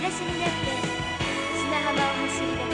裸足になって砂浜を走り出す